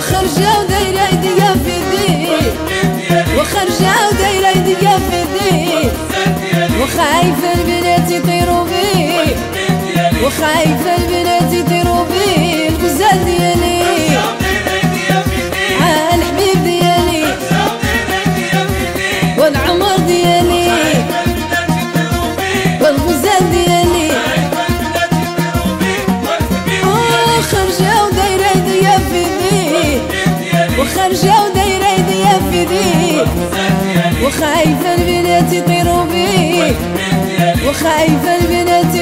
خرجة ودايرة يديا في وخرجة ودايرة يديا في وخايفة البنات يطيروا بيه وخايفة البنات وخرجة ودايرة يديا في يدي وخايفة البنات يطيروا بي وخايفة البنات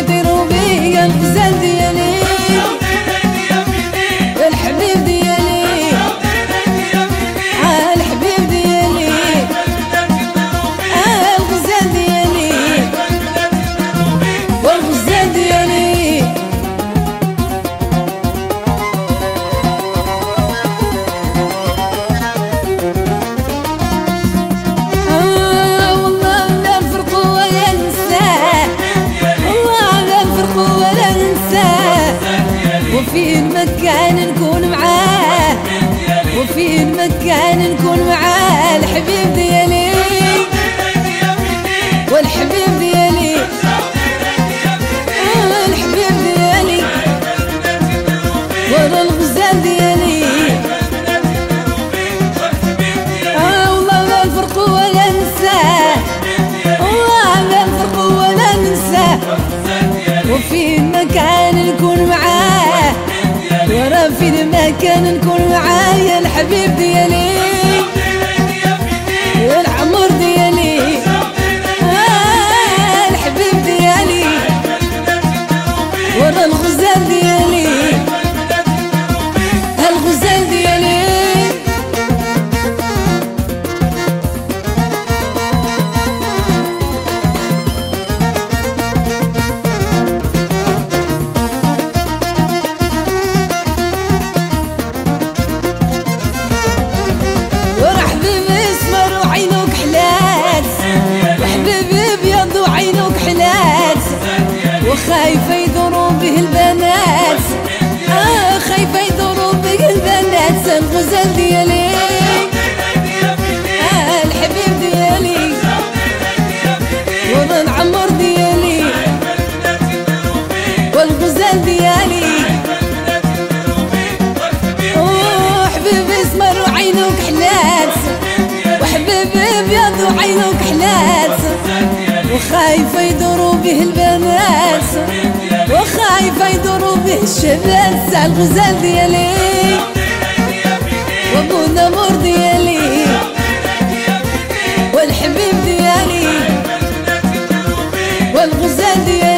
وفين ما كان نكون معاه الحبيب ديالي. والحبيب ديالي. آه الحبيب ديالي. ورا الغزال ديالي. آه والله لا نفرق ولا ننساه والله لا نفرق ولا ننساه وفين ما كان نكون معاه. ورا فين ما كان نكون معاه يا الحبيب وخايفة يدوروا به البنات. آه خايفة يدوروا به البنات. الغزال ديالي. آه الحبيب ديالي. وأنا العمر ديالي. والغزال ديالي. وحبيبي اسمر وعينك حلات. وحبيبي ابيض وعينك حلات. وخايفة يدوروا به البنات. وخايفة يدوروا به الشباب. تاع الغزال ديالي. وأبونا مور ديالي. والحبيب ديالي. والغزال ديالي.